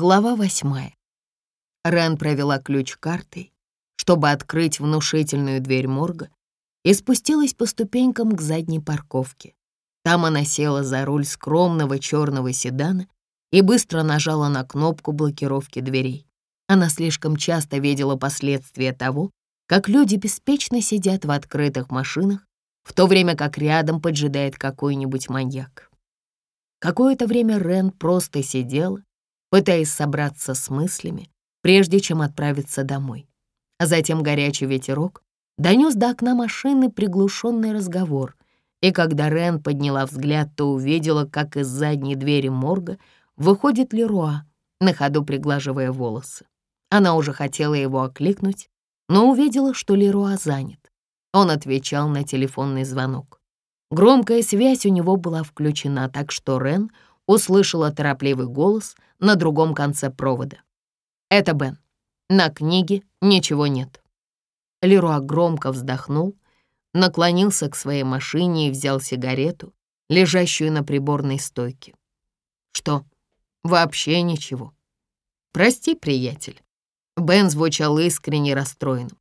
Глава восьмая. Рен провела ключ картой, чтобы открыть внушительную дверь морга, и спустилась по ступенькам к задней парковке. Там она села за руль скромного черного седана и быстро нажала на кнопку блокировки дверей. Она слишком часто видела последствия того, как люди беспечно сидят в открытых машинах, в то время как рядом поджидает какой-нибудь маньяк. Какое-то время Рен просто сидела, пытаясь собраться с мыслями, прежде чем отправиться домой. А затем горячий ветерок донес до окна машины приглушенный разговор, и когда Рен подняла взгляд, то увидела, как из задней двери морга выходит Леруа, на ходу приглаживая волосы. Она уже хотела его окликнуть, но увидела, что Леруа занят. Он отвечал на телефонный звонок. Громкая связь у него была включена, так что Рен услышала торопливый голос на другом конце провода. «Это Бен. На книге ничего нет». Леруа громко вздохнул, наклонился к своей машине и взял сигарету, лежащую на приборной стойке. «Что? Вообще ничего. Прости, приятель». Бен звучал искренне расстроенным.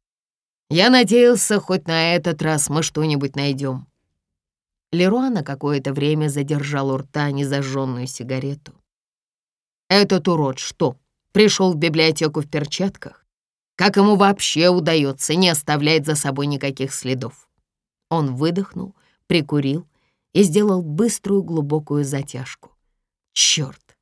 «Я надеялся, хоть на этот раз мы что-нибудь найдем. Леруа на какое-то время задержал у рта незажженную сигарету. «Этот урод что, пришел в библиотеку в перчатках? Как ему вообще удается не оставлять за собой никаких следов?» Он выдохнул, прикурил и сделал быструю глубокую затяжку. «Черт!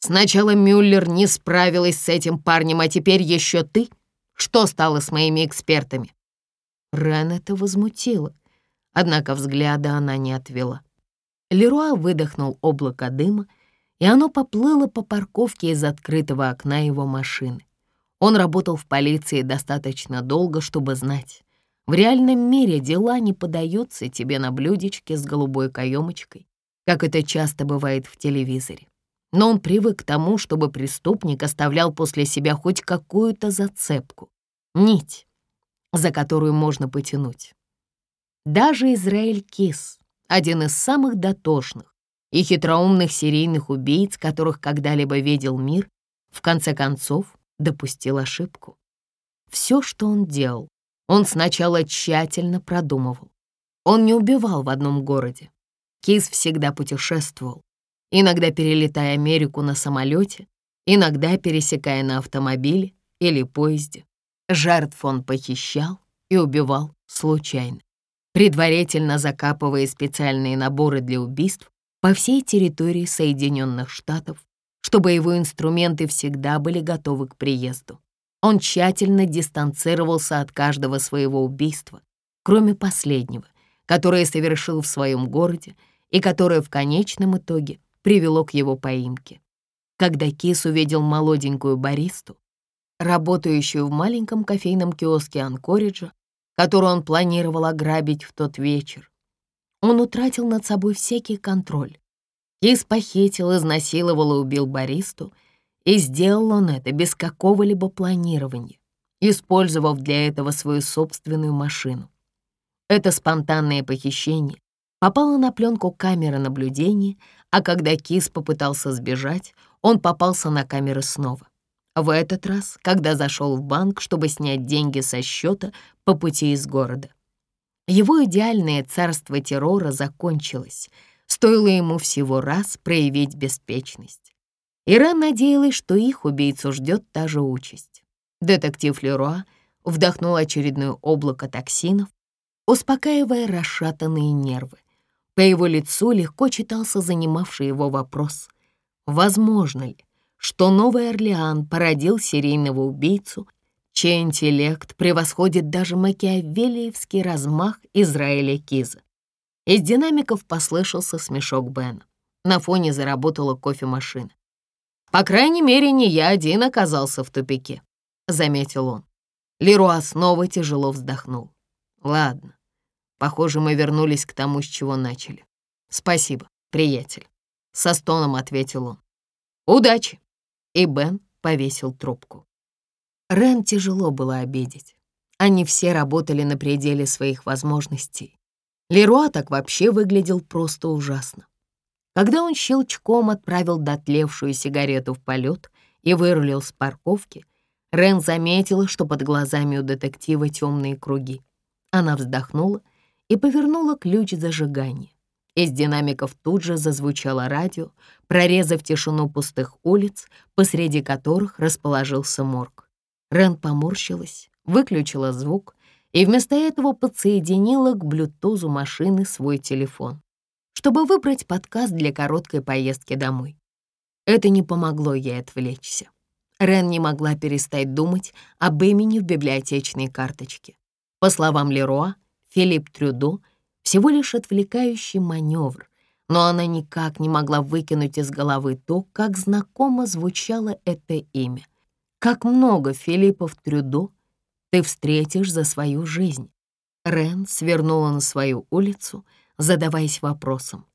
Сначала Мюллер не справилась с этим парнем, а теперь еще ты? Что стало с моими экспертами?» Рен это возмутило однако взгляда она не отвела. Леруа выдохнул облако дыма, и оно поплыло по парковке из открытого окна его машины. Он работал в полиции достаточно долго, чтобы знать. В реальном мире дела не подаются тебе на блюдечке с голубой каемочкой, как это часто бывает в телевизоре. Но он привык к тому, чтобы преступник оставлял после себя хоть какую-то зацепку, нить, за которую можно потянуть. Даже Израиль Кис, один из самых дотошных и хитроумных серийных убийц, которых когда-либо видел мир, в конце концов допустил ошибку. Все, что он делал, он сначала тщательно продумывал. Он не убивал в одном городе. Кис всегда путешествовал, иногда перелетая Америку на самолете, иногда пересекая на автомобиле или поезде. Жертв он похищал и убивал случайно предварительно закапывая специальные наборы для убийств по всей территории Соединенных Штатов, чтобы его инструменты всегда были готовы к приезду. Он тщательно дистанцировался от каждого своего убийства, кроме последнего, которое совершил в своем городе и которое в конечном итоге привело к его поимке. Когда Кис увидел молоденькую баристу, работающую в маленьком кофейном киоске Анкориджа, которую он планировал ограбить в тот вечер. Он утратил над собой всякий контроль. Кис похитил, изнасиловал и убил баристу, и сделал он это без какого-либо планирования, использовав для этого свою собственную машину. Это спонтанное похищение попало на пленку камеры наблюдения, а когда Кис попытался сбежать, он попался на камеры снова. В этот раз, когда зашел в банк, чтобы снять деньги со счета по пути из города. Его идеальное царство террора закончилось, стоило ему всего раз проявить беспечность. Иран надеялась, что их убийцу ждет та же участь. Детектив Леруа вдохнул очередное облако токсинов, успокаивая расшатанные нервы. По его лицу легко читался занимавший его вопрос. Возможно ли, что Новый Орлеан породил серийного убийцу, чей интеллект превосходит даже макиавелиевский размах Израиля Киза. Из динамиков послышался смешок Бена. На фоне заработала кофемашина. «По крайней мере, не я один оказался в тупике», — заметил он. Леруа снова тяжело вздохнул. «Ладно, похоже, мы вернулись к тому, с чего начали. Спасибо, приятель», — со стоном ответил он. «Удачи!» И Бен повесил трубку. Рен тяжело было обидеть. Они все работали на пределе своих возможностей. Леруа так вообще выглядел просто ужасно. Когда он щелчком отправил дотлевшую сигарету в полет и вырулил с парковки, Рен заметила, что под глазами у детектива темные круги. Она вздохнула и повернула ключ зажигания. Из динамиков тут же зазвучало радио, прорезав тишину пустых улиц, посреди которых расположился морг. Рен поморщилась, выключила звук и вместо этого подсоединила к блютузу машины свой телефон, чтобы выбрать подкаст для короткой поездки домой. Это не помогло ей отвлечься. Рен не могла перестать думать об имени в библиотечной карточке. По словам Леруа, Филипп Трюдо — всего лишь отвлекающий маневр, но она никак не могла выкинуть из головы то, как знакомо звучало это имя. Как много Филиппов Трюдо ты встретишь за свою жизнь. Рен свернула на свою улицу, задаваясь вопросом,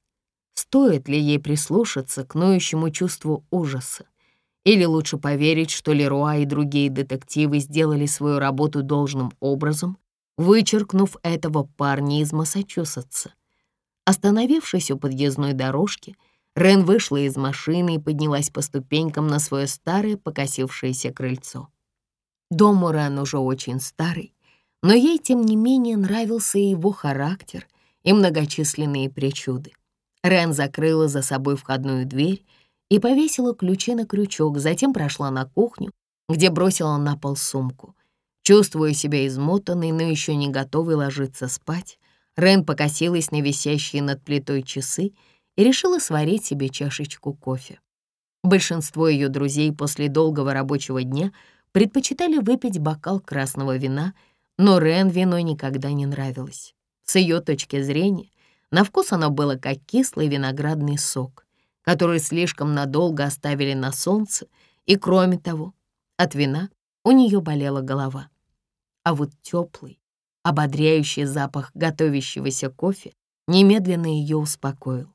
Стоит ли ей прислушаться к ноющему чувству ужаса? Или лучше поверить, что Леруа и другие детективы сделали свою работу должным образом, вычеркнув этого парня из Массачусетса? Остановившись у подъездной дорожки, Рен вышла из машины и поднялась по ступенькам на свое старое покосившееся крыльцо. Дом у Рен уже очень старый, но ей, тем не менее, нравился и его характер, и многочисленные причуды. Рен закрыла за собой входную дверь и повесила ключи на крючок, затем прошла на кухню, где бросила на пол сумку. Чувствуя себя измотанной, но еще не готовой ложиться спать, Рен покосилась на висящие над плитой часы и решила сварить себе чашечку кофе. Большинство ее друзей после долгого рабочего дня предпочитали выпить бокал красного вина, но Рен вино никогда не нравилось. С ее точки зрения, на вкус оно было как кислый виноградный сок, который слишком надолго оставили на солнце, и, кроме того, от вина у нее болела голова. А вот теплый, ободряющий запах готовящегося кофе немедленно ее успокоил.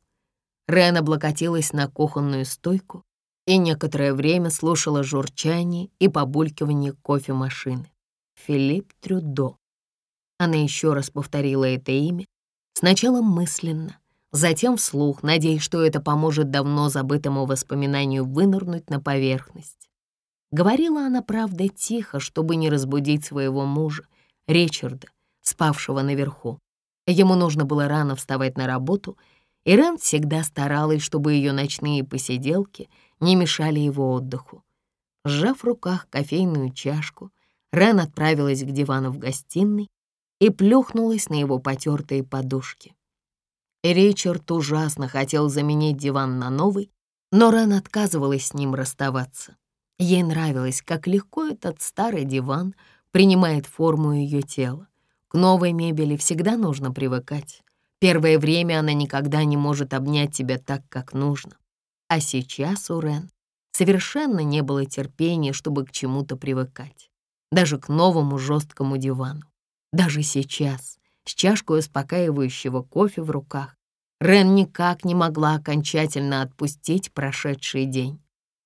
Рен облокотилась на кухонную стойку и некоторое время слушала журчание и побулькивание кофемашины. Филипп Трюдо. Она еще раз повторила это имя, Сначала мысленно, затем вслух, надеясь, что это поможет давно забытому воспоминанию вынырнуть на поверхность. Говорила она, правда, тихо, чтобы не разбудить своего мужа, Ричарда, спавшего наверху. Ему нужно было рано вставать на работу, и Рен всегда старалась, чтобы ее ночные посиделки не мешали его отдыху. Сжав в руках кофейную чашку, Рен отправилась к дивану в гостиной и плюхнулась на его потертые подушки. Ричард ужасно хотел заменить диван на новый, но Ран отказывалась с ним расставаться. Ей нравилось, как легко этот старый диван принимает форму ее тела. К новой мебели всегда нужно привыкать. Первое время она никогда не может обнять тебя так, как нужно. А сейчас у Рен совершенно не было терпения, чтобы к чему-то привыкать. Даже к новому жесткому дивану. Даже сейчас, с чашкой успокаивающего кофе в руках, Рен никак не могла окончательно отпустить прошедший день.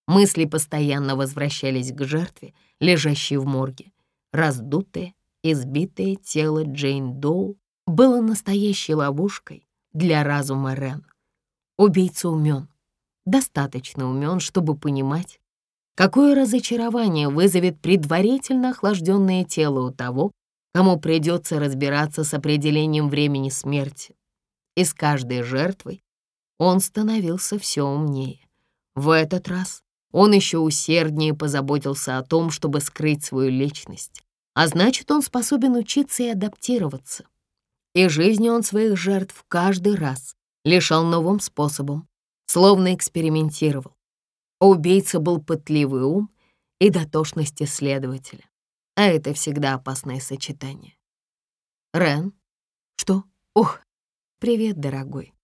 Мысли постоянно возвращались к жертве, лежащей в морге. Раздутое, избитое тело Джейн Доу было настоящей ловушкой для разума Рен. Убийца умен, достаточно умен, чтобы понимать, какое разочарование вызовет предварительно охлажденное тело у того, кому придется разбираться с определением времени смерти. И с каждой жертвой он становился все умнее. В этот раз он еще усерднее позаботился о том, чтобы скрыть свою личность, а значит, он способен учиться и адаптироваться. И жизни он своих жертв каждый раз лишал новым способом, словно экспериментировал. убийца был пытливый ум и дотошность исследователя а это всегда опасное сочетание. Рен? Что? Ух, привет, дорогой.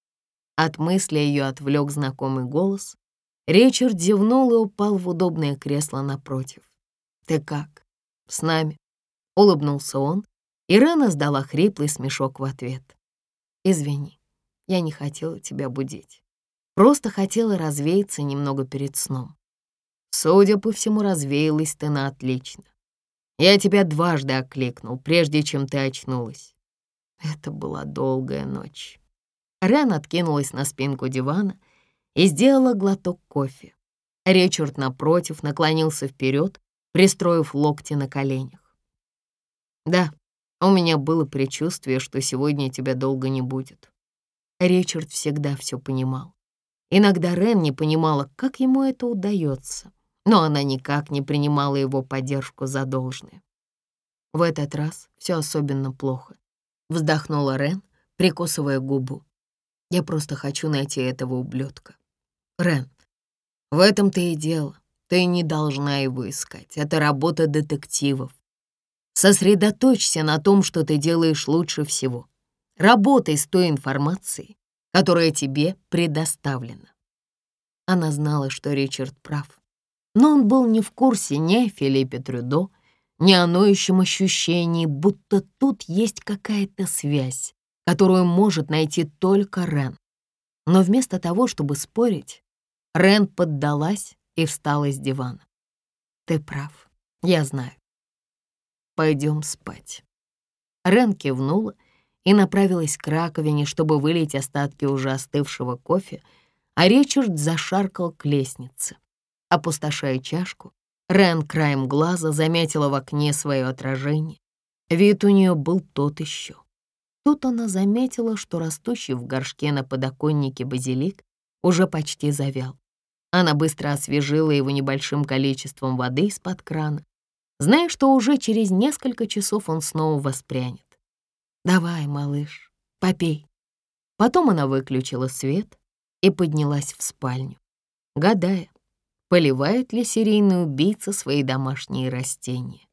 От мысли ее отвлек знакомый голос. Ричард зевнул и упал в удобное кресло напротив. «Ты как? С нами?» — улыбнулся он, и Рен издала хриплый смешок в ответ. «Извини, я не хотела тебя будить. Просто хотела развеяться немного перед сном. Судя по всему, развеялась ты на отлично. Я тебя дважды окликнул, прежде чем ты очнулась. Это была долгая ночь. Рен откинулась на спинку дивана и сделала глоток кофе. Ричард, напротив, наклонился вперед, пристроив локти на коленях. «Да, у меня было предчувствие, что сегодня тебя долго не будет». Ричард всегда все понимал. Иногда Рен не понимала, как ему это удается, но она никак не принимала его поддержку за должное. В этот раз все особенно плохо. Вздохнула Рен, прикусывая губу. Я просто хочу найти этого ублюдка. Рен, в этом-то и дело. Ты не должна его искать. Это работа детективов. Сосредоточься на том, что ты делаешь лучше всего. Работай с той информацией, которая тебе предоставлена. Она знала, что Ричард прав. Но он был не в курсе ни о Филиппе Трюдо, ни о ноющем ощущении, будто тут есть какая-то связь, которую может найти только Рен. Но вместо того, чтобы спорить, Рен поддалась и встала с дивана. «Ты прав, я знаю. Пойдем спать». Рен кивнула и направилась к раковине, чтобы вылить остатки уже остывшего кофе, а Ричард зашаркал к лестнице. Опустошая чашку, Рен краем глаза заметила в окне свое отражение. Вид у нее был тот еще. Тут она заметила, что растущий в горшке на подоконнике базилик уже почти завял. Она быстро освежила его небольшим количеством воды из-под крана, зная, что уже через несколько часов он снова воспрянет. «Давай, малыш, попей». Потом она выключила свет и поднялась в спальню, гадая, поливает ли серийный убийца свои домашние растения.